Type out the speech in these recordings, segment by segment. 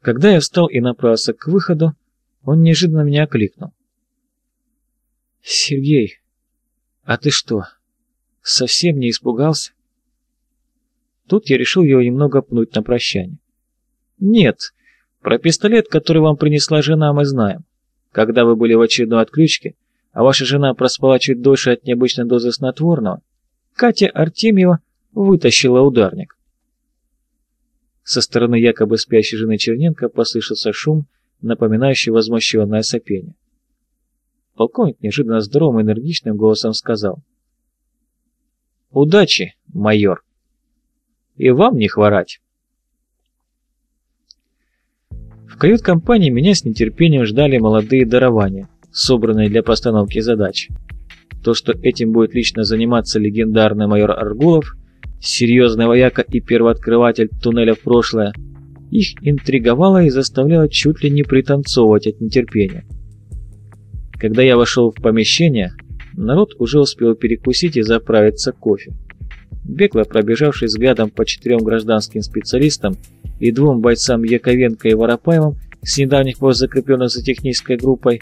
Когда я встал и направился к выходу, он неожиданно меня окликнул. «Сергей, а ты что, совсем не испугался?» Тут я решил его немного пнуть на прощание. «Нет, про пистолет, который вам принесла жена, мы знаем. Когда вы были в очередной отключке, а ваша жена проспала чуть дольше от необычной дозы снотворного, Катя Артемьева вытащила ударник. Со стороны якобы спящей жены Черненко послышался шум, напоминающий возмущенное сопение. Полковник неожиданно здоровым и энергичным голосом сказал. «Удачи, майор! И вам не хворать!» В кают-компании меня с нетерпением ждали молодые дарования, собранные для постановки задач. То, что этим будет лично заниматься легендарный майор Аргулов – серьезный вояка и первооткрыватель туннеля в прошлое, их интриговало и заставляло чуть ли не пританцовывать от нетерпения. Когда я вошел в помещение, народ уже успел перекусить и заправиться кофе. Бегло пробежавшись взглядом по четырем гражданским специалистам и двум бойцам Яковенко и Воропаевым, с недавних пор закрепленных за технической группой,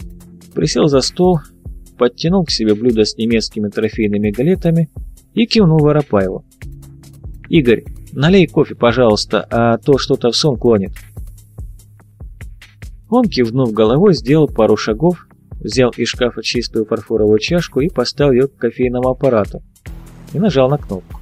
присел за стол, подтянул к себе блюдо с немецкими трофейными галетами и кивнул Воропаеву. «Игорь, налей кофе, пожалуйста, а то что-то в сон клонит». Он, кивнув головой, сделал пару шагов, взял из шкафа чистую фарфоровую чашку и поставил ее к кофейному аппарату и нажал на кнопку.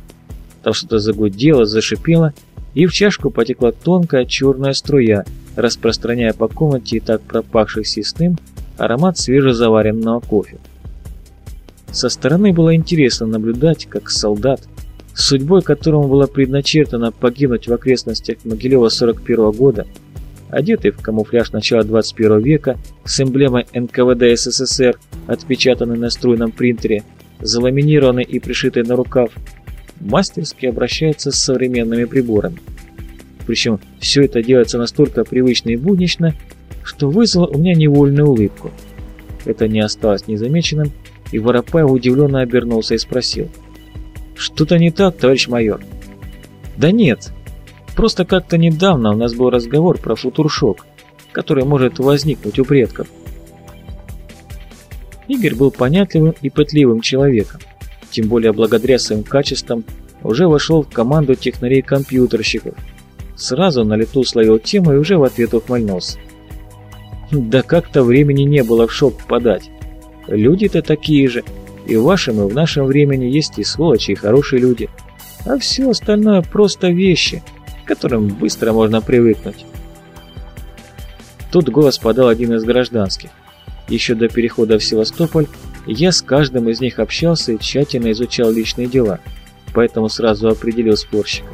Там что-то загудело, зашипело, и в чашку потекла тонкая черная струя, распространяя по комнате и так пропахший сестным аромат свежезаваренного кофе. Со стороны было интересно наблюдать, как солдат, судьбой которому было предначертано погибнуть в окрестностях Могилева 41 года, одетый в камуфляж начала 21 века с эмблемой НКВД СССР, отпечатанной на струйном принтере, заламинированный и пришитый на рукав, мастерски обращается с современными приборами. Причем все это делается настолько привычно и буднично, что вызвало у меня невольную улыбку. Это не осталось незамеченным, и Воропаев удивленно обернулся и спросил – «Что-то не так, товарищ майор?» «Да нет. Просто как-то недавно у нас был разговор про футуршок, который может возникнуть у предков». Игорь был понятливым и пытливым человеком, тем более благодаря своим качествам уже вошел в команду технарей-компьютерщиков. Сразу на лету словил тему и уже в ответ ухмыльнулся. Да как-то времени не было в шок подать. Люди-то такие же, и в вашем, и в нашем времени есть и сволочи, и хорошие люди. А все остальное просто вещи, к которым быстро можно привыкнуть. Тут голос подал один из гражданских. Еще до перехода в Севастополь я с каждым из них общался и тщательно изучал личные дела, поэтому сразу определил спорщика.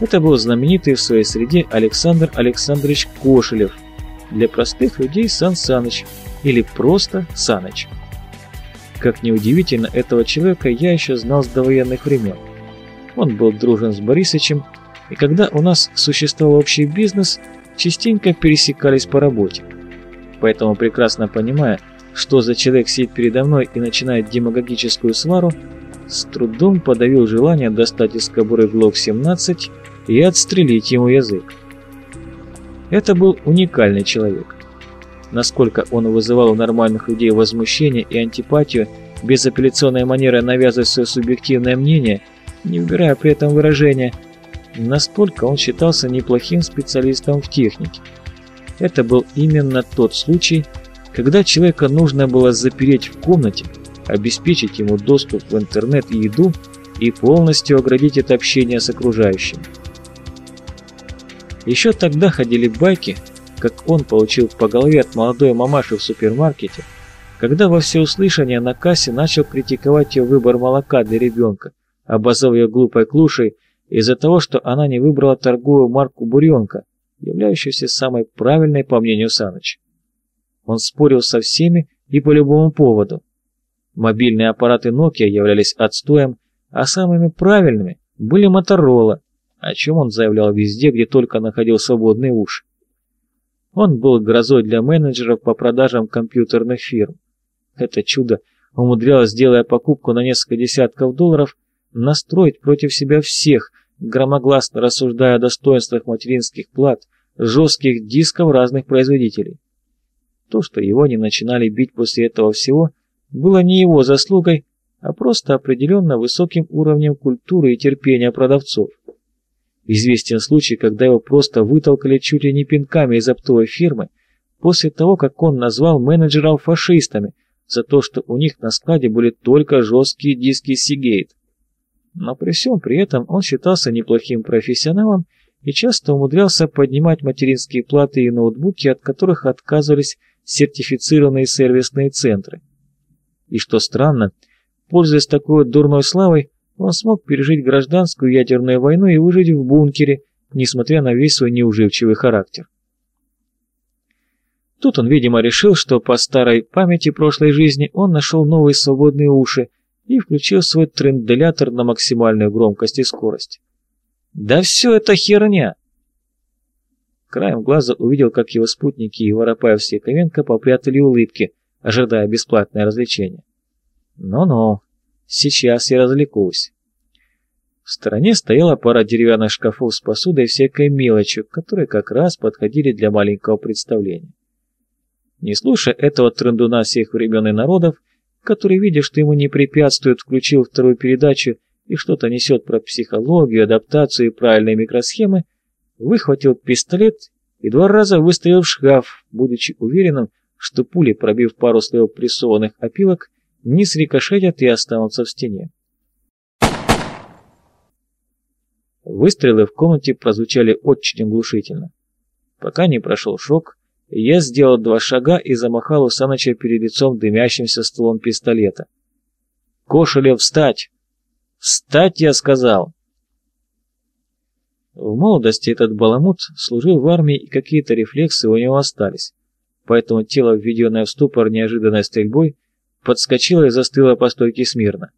Это был знаменитый в своей среде Александр Александрович Кошелев, для простых людей Сан Саныч или просто Саныч. Как ни удивительно, этого человека я еще знал с довоенных времен. Он был дружен с Борисычем, и когда у нас существовал общий бизнес, частенько пересекались по работе. Поэтому, прекрасно понимая, что за человек сидит передо мной и начинает демагогическую свару, с трудом подавил желание достать из кобуры ГЛОК-17 и отстрелить ему язык. Это был уникальный человек. Насколько он вызывал у нормальных людей возмущение и антипатию, безапелляционной манерой навязывать свое субъективное мнение, не выбирая при этом выражения, настолько он считался неплохим специалистом в технике. Это был именно тот случай, когда человека нужно было запереть в комнате, обеспечить ему доступ в интернет и еду и полностью оградить от общения с окружающими. Еще тогда ходили байки, как он получил по голове от молодой мамаши в супермаркете, когда во всеуслышание на кассе начал критиковать ее выбор молока для ребенка, обозвав ее глупой клушей из-за того, что она не выбрала торговую марку буренка, являющуюся самой правильной по мнению Саныча. Он спорил со всеми и по любому поводу. Мобильные аппараты Nokia являлись отстоем, а самыми правильными были Motorola, о чем он заявлял везде, где только находил свободные уши. Он был грозой для менеджеров по продажам компьютерных фирм. Это чудо умудрялось, делая покупку на несколько десятков долларов, настроить против себя всех, громогласно рассуждая о достоинствах материнских плат, жестких дисков разных производителей. То, что его не начинали бить после этого всего, было не его заслугой, а просто определенно высоким уровнем культуры и терпения продавцов. Известен случай, когда его просто вытолкали чуть ли не пинками из оптовой фирмы после того, как он назвал менеджеров фашистами за то, что у них на складе были только жесткие диски Seagate. Но при всем при этом он считался неплохим профессионалом и часто умудрялся поднимать материнские платы и ноутбуки, от которых отказывались сертифицированные сервисные центры. И что странно, пользуясь такой дурной славой, он смог пережить гражданскую ядерную войну и выжить в бункере, несмотря на весь свой неуживчивый характер. Тут он, видимо, решил, что по старой памяти прошлой жизни он нашел новые свободные уши и включил свой тренделятор на максимальную громкость и скорость. «Да все это херня!» Краем глаза увидел, как его спутники и Воропаев с Яковенко попрятали улыбки, ожидая бесплатное развлечение. «Ну-ну, сейчас я развлекусь». В стороне стояла пара деревянных шкафов с посудой и всякой мелочью, которые как раз подходили для маленького представления. Не слушая этого трендуна всех времен и народов, который, видя, что ему не препятствует, включил вторую передачу и что-то несет про психологию, адаптацию и правильные микросхемы, выхватил пистолет и два раза выстрелил в шкаф, будучи уверенным, что пули, пробив пару слоев прессованных опилок, не срикошетят и останутся в стене. Выстрелы в комнате прозвучали очень оглушительно. Пока не прошел шок, я сделал два шага и замахал у Саныча перед лицом дымящимся стволом пистолета. «Кошелев, встать!» «Встать!» я сказал. В молодости этот баламут служил в армии и какие-то рефлексы у него остались, поэтому тело, введенное в ступор неожиданной стрельбой, подскочило и застыло по стойке смирно.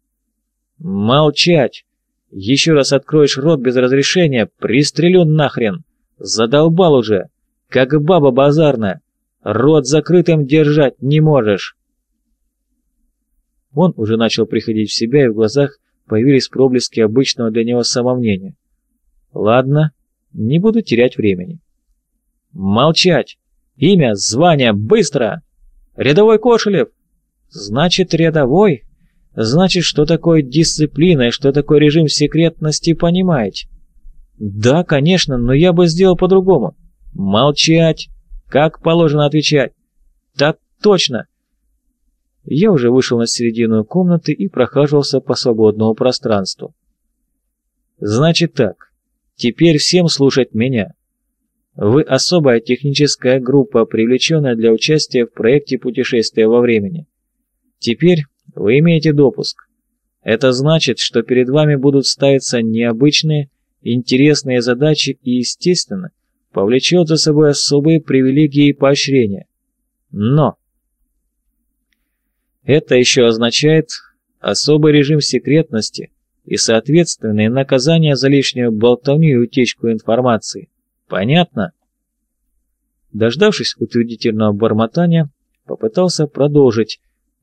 «Молчать! Еще раз откроешь рот без разрешения, пристрелю нахрен! Задолбал уже!» как баба базарная. Рот закрытым держать не можешь. Он уже начал приходить в себя, и в глазах появились проблески обычного для него самомнения. Ладно, не буду терять времени. Молчать! Имя, звание, быстро! Рядовой Кошелев! Значит, рядовой? Значит, что такое дисциплина и что такое режим секретности, понимаете? Да, конечно, но я бы сделал по-другому. «Молчать! Как положено отвечать!» «Так точно!» Я уже вышел на середину комнаты и прохаживался по свободному пространству. «Значит так, теперь всем слушать меня. Вы особая техническая группа, привлеченная для участия в проекте путешествия во времени. Теперь вы имеете допуск. Это значит, что перед вами будут ставиться необычные, интересные задачи и, естественно, повлечет за собой особые привилегии и поощрения. Но это еще означает особый режим секретности и соответственные наказания за лишнюю болтовню и утечку информации. Понятно? Дождавшись утвердительного бормотания, попытался продолжить,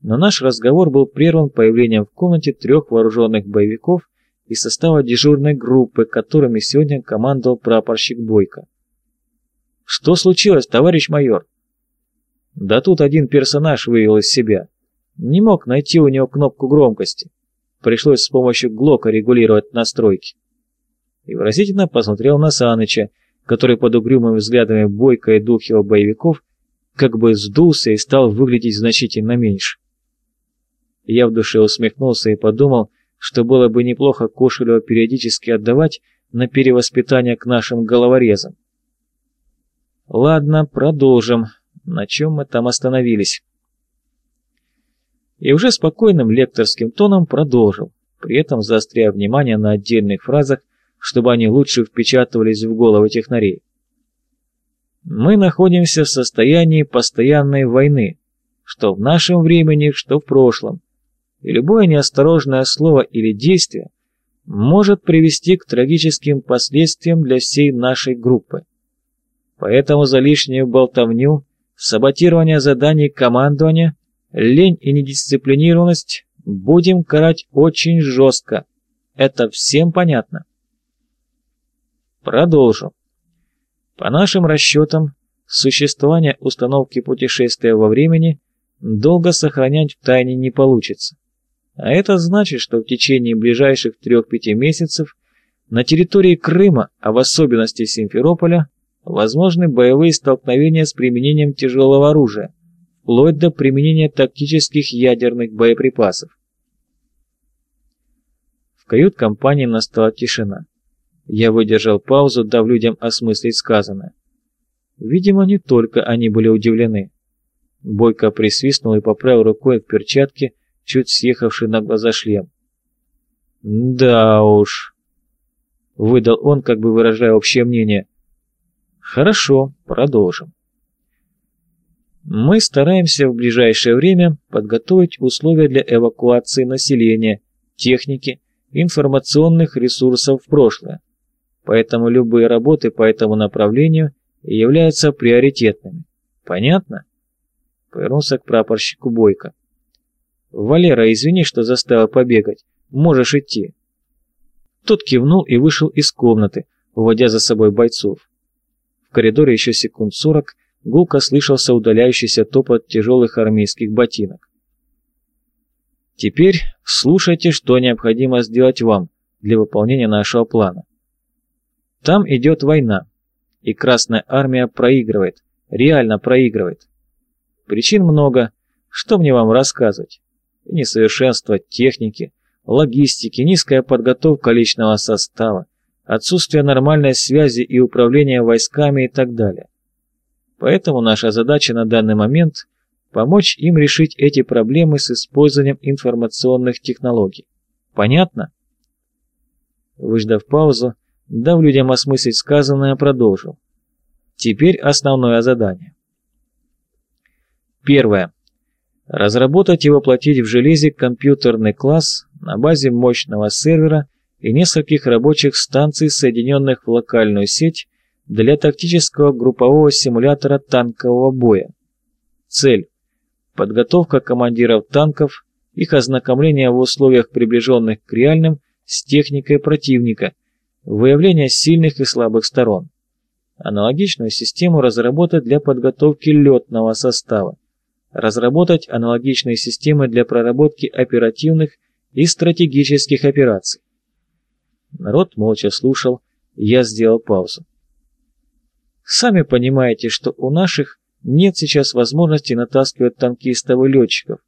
но наш разговор был прерван появлением в комнате трех вооруженных боевиков из состава дежурной группы, которыми сегодня командовал прапорщик Бойко. «Что случилось, товарищ майор?» Да тут один персонаж вывел из себя. Не мог найти у него кнопку громкости. Пришлось с помощью Глока регулировать настройки. И выразительно посмотрел на Саныча, который под угрюмыми взглядами Бойко и двух его боевиков как бы сдулся и стал выглядеть значительно меньше. Я в душе усмехнулся и подумал, что было бы неплохо Кошелева периодически отдавать на перевоспитание к нашим головорезам. Ладно, продолжим. На чем мы там остановились? И уже спокойным лекторским тоном продолжил, при этом заостряя внимание на отдельных фразах, чтобы они лучше впечатывались в головы технарей. Мы находимся в состоянии постоянной войны, что в нашем времени, что в прошлом, и любое неосторожное слово или действие может привести к трагическим последствиям для всей нашей группы. Поэтому за лишнюю болтовню, саботирование заданий командования, лень и недисциплинированность будем карать очень жестко. Это всем понятно? Продолжу. По нашим расчетам, существование установки путешествия во времени долго сохранять в тайне не получится. А это значит, что в течение ближайших 3-5 месяцев на территории Крыма, а в особенности Симферополя, возможны боевые столкновения с применением тяжелого оружия, вплоть до применения тактических ядерных боеприпасов. В кают-компании настала тишина. Я выдержал паузу, дав людям осмыслить сказанное. Видимо, не только они были удивлены. Бойко присвистнул и поправил рукой к перчатке, чуть съехавший на глаза шлем. «Да уж», — выдал он, как бы выражая общее мнение. «Хорошо, продолжим». Мы стараемся в ближайшее время подготовить условия для эвакуации населения, техники, информационных ресурсов в прошлое. Поэтому любые работы по этому направлению являются приоритетными. Понятно? Повернулся к прапорщику Бойко. «Валера, извини, что заставил побегать. Можешь идти». Тот кивнул и вышел из комнаты, уводя за собой бойцов. В коридоре еще секунд сорок гулко слышался удаляющийся топот тяжелых армейских ботинок. «Теперь слушайте, что необходимо сделать вам для выполнения нашего плана. Там идет война, и Красная Армия проигрывает, реально проигрывает. Причин много, что мне вам рассказывать? Несовершенство техники, логистики, низкая подготовка личного состава, отсутствие нормальной связи и управления войсками и так далее. Поэтому наша задача на данный момент – помочь им решить эти проблемы с использованием информационных технологий. Понятно? Выждав паузу, Дав людям осмыслить сказанное, продолжил. Теперь основное задание. Первое. Разработать и воплотить в железе компьютерный класс на базе мощного сервера и нескольких рабочих станций, соединенных в локальную сеть для тактического группового симулятора танкового боя. Цель. Подготовка командиров танков, их ознакомление в условиях, приближенных к реальным, с техникой противника – выявление сильных и слабых сторон. Аналогичную систему разработать для подготовки летного состава. Разработать аналогичные системы для проработки оперативных и стратегических операций. Народ молча слушал, я сделал паузу. Сами понимаете, что у наших нет сейчас возможности натаскивать танкистов и летчиков.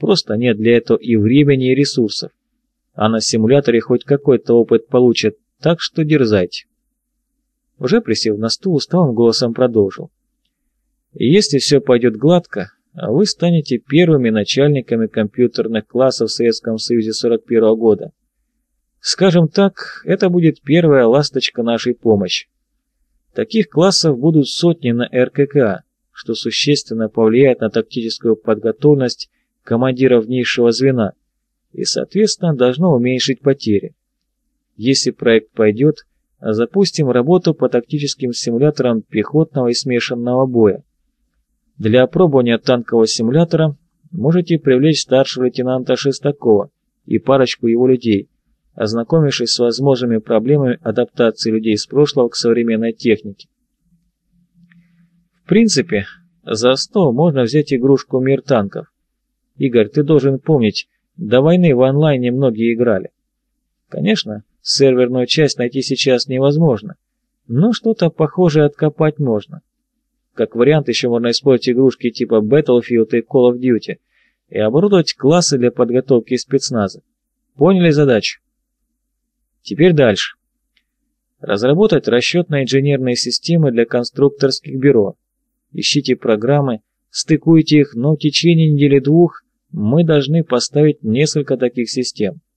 Просто нет для этого и времени, и ресурсов. А на симуляторе хоть какой-то опыт получат, так что дерзайте. Уже присев на стул, усталым голосом продолжил. если все пойдет гладко, вы станете первыми начальниками компьютерных классов в Советском Союзе 41 -го года. Скажем так, это будет первая ласточка нашей помощи. Таких классов будут сотни на РКК, что существенно повлияет на тактическую подготовленность командиров низшего звена и, соответственно, должно уменьшить потери. Если проект пойдет, запустим работу по тактическим симуляторам пехотного и смешанного боя. Для опробования танкового симулятора можете привлечь старшего лейтенанта Шестакова и парочку его людей, ознакомившись с возможными проблемами адаптации людей из прошлого к современной технике. В принципе, за основу можно взять игрушку «Мир танков». Игорь, ты должен помнить, до войны в онлайне многие играли. Конечно, Серверную часть найти сейчас невозможно, но что-то похожее откопать можно. Как вариант еще можно использовать игрушки типа Battlefield и Call of Duty и оборудовать классы для подготовки спецназа. Поняли задачу? Теперь дальше. Разработать расчетно-инженерные системы для конструкторских бюро. Ищите программы, стыкуйте их, но в течение недели-двух мы должны поставить несколько таких систем –